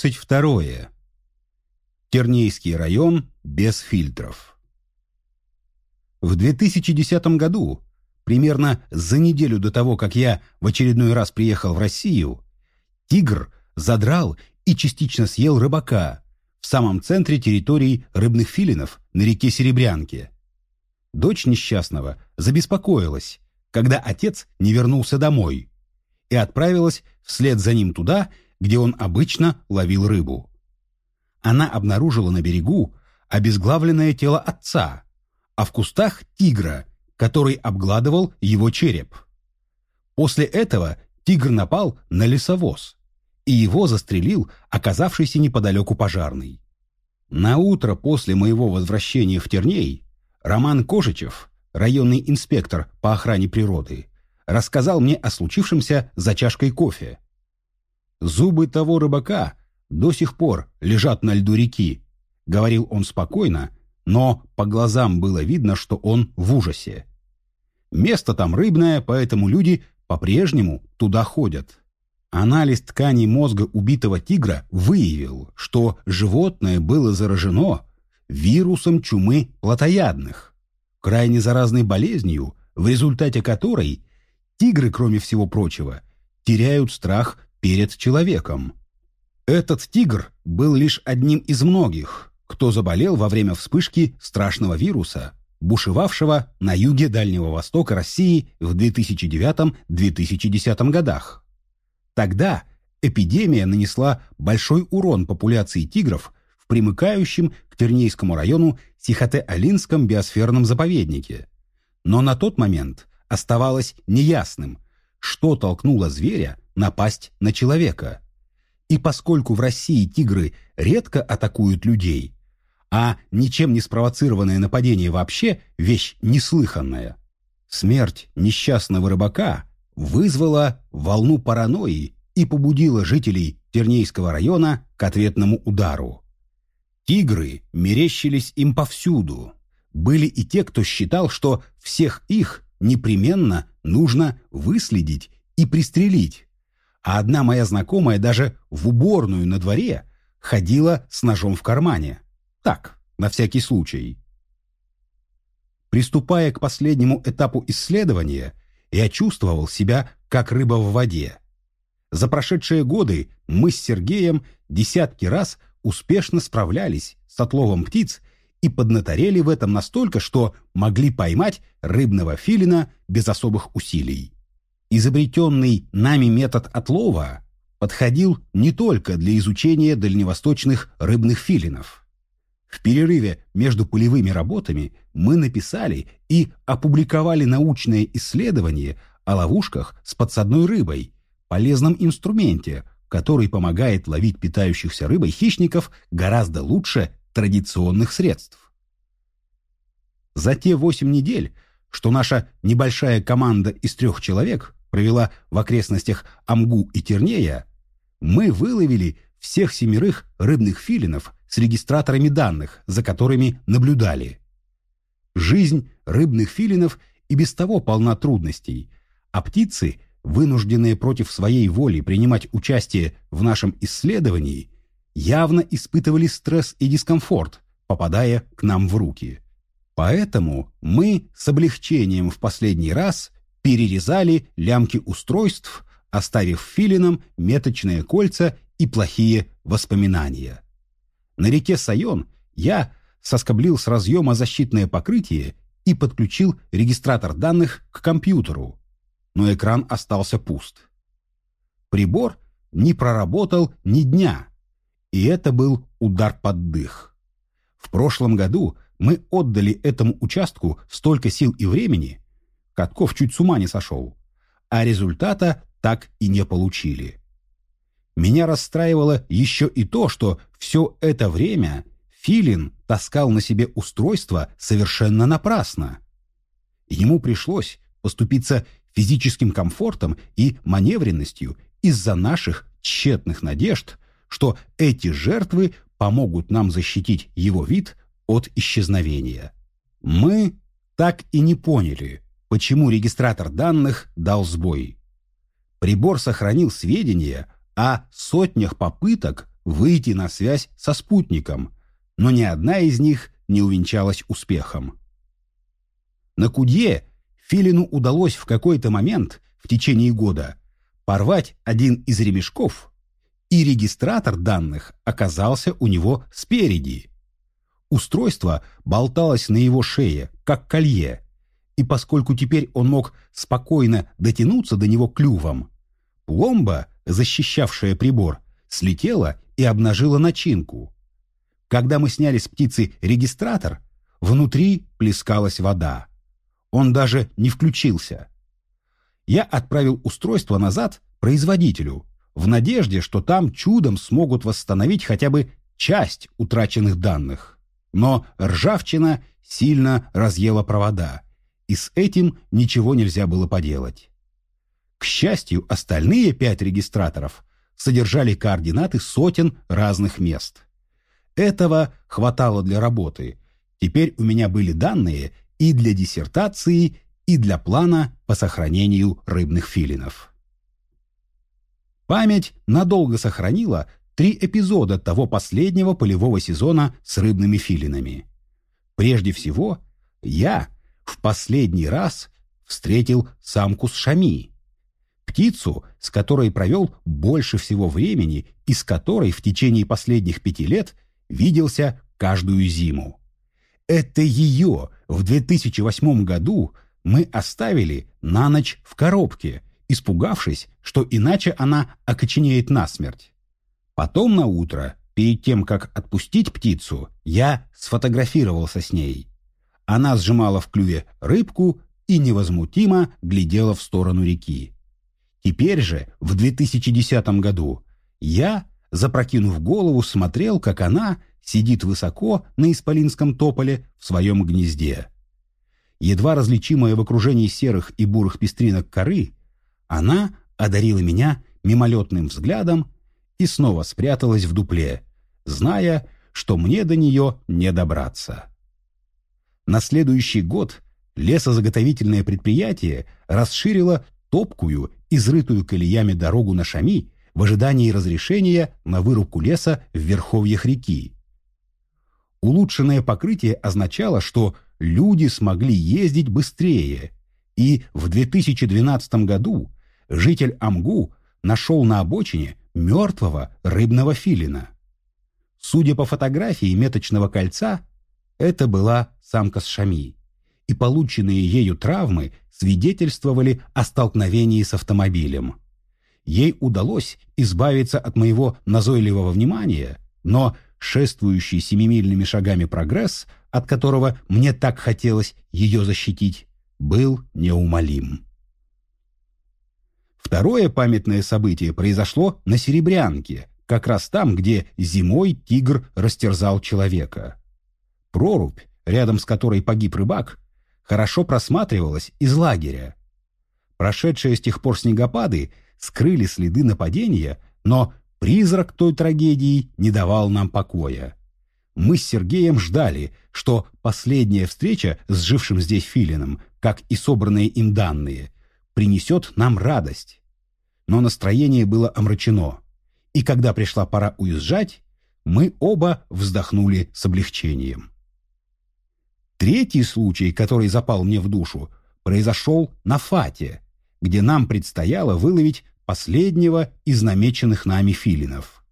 32. Тернейский район без фильтров. В 2010 году, примерно за неделю до того, как я в очередной раз приехал в Россию, тигр задрал и частично съел рыбака в самом центре территории рыбных филинов на реке Серебрянке. Дочь несчастного забеспокоилась, когда отец не вернулся домой, и отправилась вслед за ним туда, где он обычно ловил рыбу. Она обнаружила на берегу обезглавленное тело отца, а в кустах тигра, который обгладывал его череп. После этого тигр напал на лесовоз, и его застрелил оказавшийся неподалеку пожарный. На утро после моего возвращения в Терней Роман Кожичев, районный инспектор по охране природы, рассказал мне о случившемся за чашкой кофе. Зубы того рыбака до сих пор лежат на льду реки, говорил он спокойно, но по глазам было видно, что он в ужасе. Место там рыбное, поэтому люди по-прежнему туда ходят. Анализ тканей мозга убитого тигра выявил, что животное было заражено вирусом чумы плотоядных, крайне заразной болезнью, в результате которой тигры, кроме всего прочего, теряют страх перед человеком. Этот тигр был лишь одним из многих, кто заболел во время вспышки страшного вируса, бушевавшего на юге Дальнего Востока России в 2009-2010 годах. Тогда эпидемия нанесла большой урон популяции тигров в примыкающем к Тернейскому району Сихоте-Алинском биосферном заповеднике. Но на тот момент оставалось неясным, что толкнуло зверя напасть на человека. И поскольку в России тигры редко атакуют людей, а ничем не спровоцированное нападение вообще вещь неслыханная, смерть несчастного рыбака вызвала волну паранойи и побудила жителей Тернейского района к ответному удару. Тигры мерещились им повсюду. Были и те, кто считал, что всех их непременно нужно выследить и пристрелить, а одна моя знакомая даже в уборную на дворе ходила с ножом в кармане. Так, на всякий случай. Приступая к последнему этапу исследования, я чувствовал себя как рыба в воде. За прошедшие годы мы с Сергеем десятки раз успешно справлялись с отловом птиц и поднаторели в этом настолько, что могли поймать рыбного филина без особых усилий. Изобретенный нами метод отлова подходил не только для изучения дальневосточных рыбных филинов. В перерыве между полевыми работами мы написали и опубликовали научное исследование о ловушках с подсадной рыбой, полезном инструменте, который помогает ловить питающихся рыбой хищников гораздо лучше традиционных средств. За те восемь недель, что наша небольшая команда из трех человек провела в окрестностях Амгу и Тернея, мы выловили всех семерых рыбных филинов с регистраторами данных, за которыми наблюдали. Жизнь рыбных филинов и без того полна трудностей, а птицы, вынужденные против своей воли принимать участие в нашем исследовании, явно испытывали стресс и дискомфорт, попадая к нам в руки. Поэтому мы с облегчением в последний раз перерезали лямки устройств, оставив филинам меточные кольца и плохие воспоминания. На реке Сайон я соскоблил с разъема защитное покрытие и подключил регистратор данных к компьютеру, но экран остался пуст. Прибор не проработал ни дня, и это был удар под дых. В прошлом году мы отдали этому участку столько сил и времени, Катков чуть с ума не сошел. А результата так и не получили. Меня расстраивало еще и то, что все это время Филин таскал на себе устройство совершенно напрасно. Ему пришлось поступиться физическим комфортом и маневренностью из-за наших тщетных надежд, что эти жертвы помогут нам защитить его вид от исчезновения. Мы так и не поняли, почему регистратор данных дал сбой. Прибор сохранил сведения о сотнях попыток выйти на связь со спутником, но ни одна из них не увенчалась успехом. На Кудье Филину удалось в какой-то момент в течение года порвать один из ремешков, и регистратор данных оказался у него спереди. Устройство болталось на его шее, как колье, и поскольку теперь он мог спокойно дотянуться до него клювом, пломба, защищавшая прибор, слетела и обнажила начинку. Когда мы сняли с птицы регистратор, внутри плескалась вода. Он даже не включился. Я отправил устройство назад производителю, в надежде, что там чудом смогут восстановить хотя бы часть утраченных данных. Но ржавчина сильно разъела провода, и с этим ничего нельзя было поделать. К счастью, остальные пять регистраторов содержали координаты сотен разных мест. Этого хватало для работы. Теперь у меня были данные и для диссертации, и для плана по сохранению рыбных филинов. Память надолго сохранила три эпизода того последнего полевого сезона с рыбными филинами. Прежде всего, я в последний раз встретил самку с шами, птицу, с которой провел больше всего времени и с которой в течение последних пяти лет виделся каждую зиму. Это ее в 2008 году мы оставили на ночь в коробке, испугавшись, что иначе она окоченеет насмерть. Потом на утро, перед тем, как отпустить птицу, я сфотографировался с ней. Она сжимала в клюве рыбку и невозмутимо глядела в сторону реки. Теперь же, в 2010 году, я, запрокинув голову, смотрел, как она сидит высоко на исполинском тополе в своем гнезде. Едва различимая в окружении серых и бурых пестринок коры, она одарила меня мимолетным взглядом и снова спряталась в дупле, зная, что мне до нее не добраться. На следующий год лесозаготовительное предприятие расширило топкую, изрытую колеями дорогу на Шами в ожидании разрешения на вырубку леса в верховьях реки. Улучшенное покрытие означало, что люди смогли ездить быстрее, и в 2012 году житель Амгу нашел на обочине мертвого рыбного филина. Судя по фотографии меточного кольца, это была самка с шами, и полученные ею травмы свидетельствовали о столкновении с автомобилем. Ей удалось избавиться от моего назойливого внимания, но шествующий семимильными шагами прогресс, от которого мне так хотелось ее защитить, был неумолим. Второе памятное событие произошло на Серебрянке, как раз там, где зимой тигр растерзал человека. Прорубь, рядом с которой погиб рыбак, хорошо просматривалась из лагеря. Прошедшие с тех пор снегопады скрыли следы нападения, но Призрак той трагедии не давал нам покоя. Мы с Сергеем ждали, что последняя встреча с жившим здесь Филином, как и собранные им данные, принесет нам радость. Но настроение было омрачено, и когда пришла пора уезжать, мы оба вздохнули с облегчением. Третий случай, который запал мне в душу, произошел на Фате, где нам предстояло выловить последнего из намеченных нами филинов.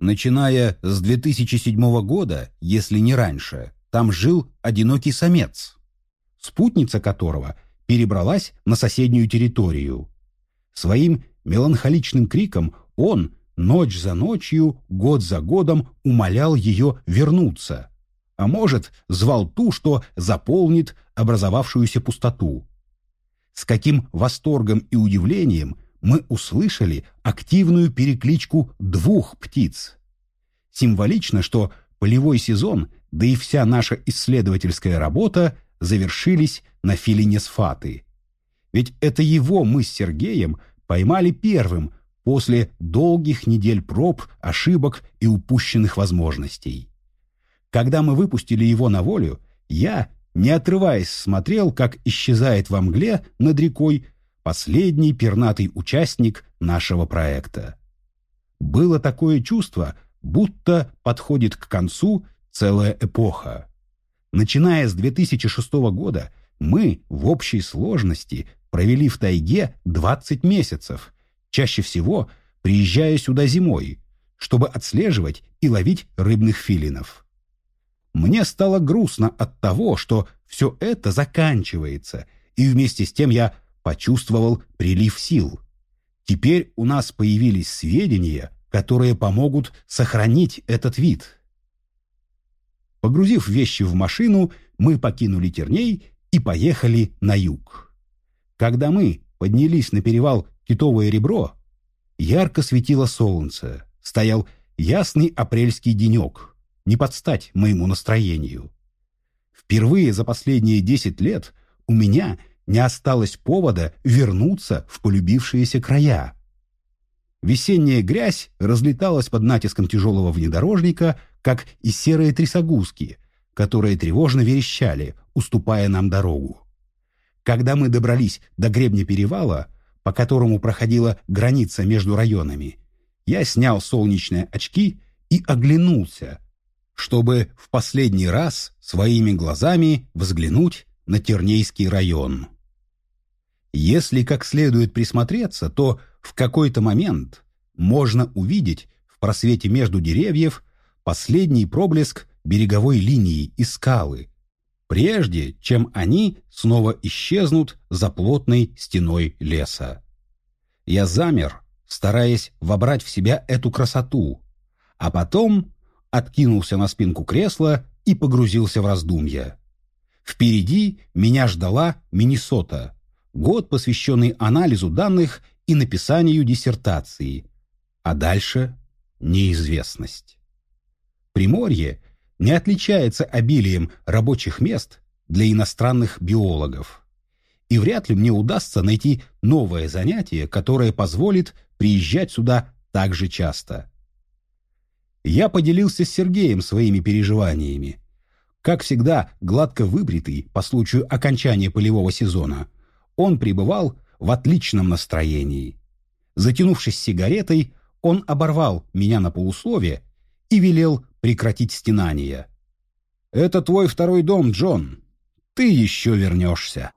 Начиная с 2007 года, если не раньше, там жил одинокий самец, спутница которого перебралась на соседнюю территорию. Своим меланхоличным криком он ночь за ночью, год за годом умолял ее вернуться, а может, звал ту, что заполнит образовавшуюся пустоту. С каким восторгом и удивлением мы услышали активную перекличку двух птиц. Символично, что полевой сезон, да и вся наша исследовательская работа завершились на филине Сфаты. Ведь это его мы с Сергеем поймали первым после долгих недель проб, ошибок и упущенных возможностей. Когда мы выпустили его на волю, я, не отрываясь, смотрел, как исчезает во мгле над рекой последний пернатый участник нашего проекта. Было такое чувство, будто подходит к концу целая эпоха. Начиная с 2006 года мы в общей сложности провели в тайге 20 месяцев, чаще всего приезжая сюда зимой, чтобы отслеживать и ловить рыбных филинов. Мне стало грустно от того, что все это заканчивается, и вместе с тем я почувствовал прилив сил. Теперь у нас появились сведения, которые помогут сохранить этот вид. Погрузив вещи в машину, мы покинули Терней и поехали на юг. Когда мы поднялись на перевал Китовое ребро, ярко светило солнце, стоял ясный апрельский денек, не подстать моему настроению. Впервые за последние десять лет у меня не осталось повода вернуться в полюбившиеся края. Весенняя грязь разлеталась под натиском тяжелого внедорожника, как и серые трясогузки, которые тревожно верещали, уступая нам дорогу. Когда мы добрались до гребня перевала, по которому проходила граница между районами, я снял солнечные очки и оглянулся, чтобы в последний раз своими глазами взглянуть на Тернейский район. Если как следует присмотреться, то в какой-то момент можно увидеть в просвете между деревьев последний проблеск береговой линии и скалы, прежде чем они снова исчезнут за плотной стеной леса. Я замер, стараясь вобрать в себя эту красоту, а потом откинулся на спинку кресла и погрузился в раздумья. Впереди меня ждала Миннесота, год, посвященный анализу данных и написанию диссертации, а дальше неизвестность. Приморье не отличается обилием рабочих мест для иностранных биологов. И вряд ли мне удастся найти новое занятие, которое позволит приезжать сюда так же часто. Я поделился с Сергеем своими переживаниями. Как всегда, гладко выбритый по случаю окончания полевого сезона, он пребывал в отличном настроении. Затянувшись сигаретой, он оборвал меня на полуслове и велел прекратить стенание. «Это твой второй дом, Джон. Ты еще вернешься».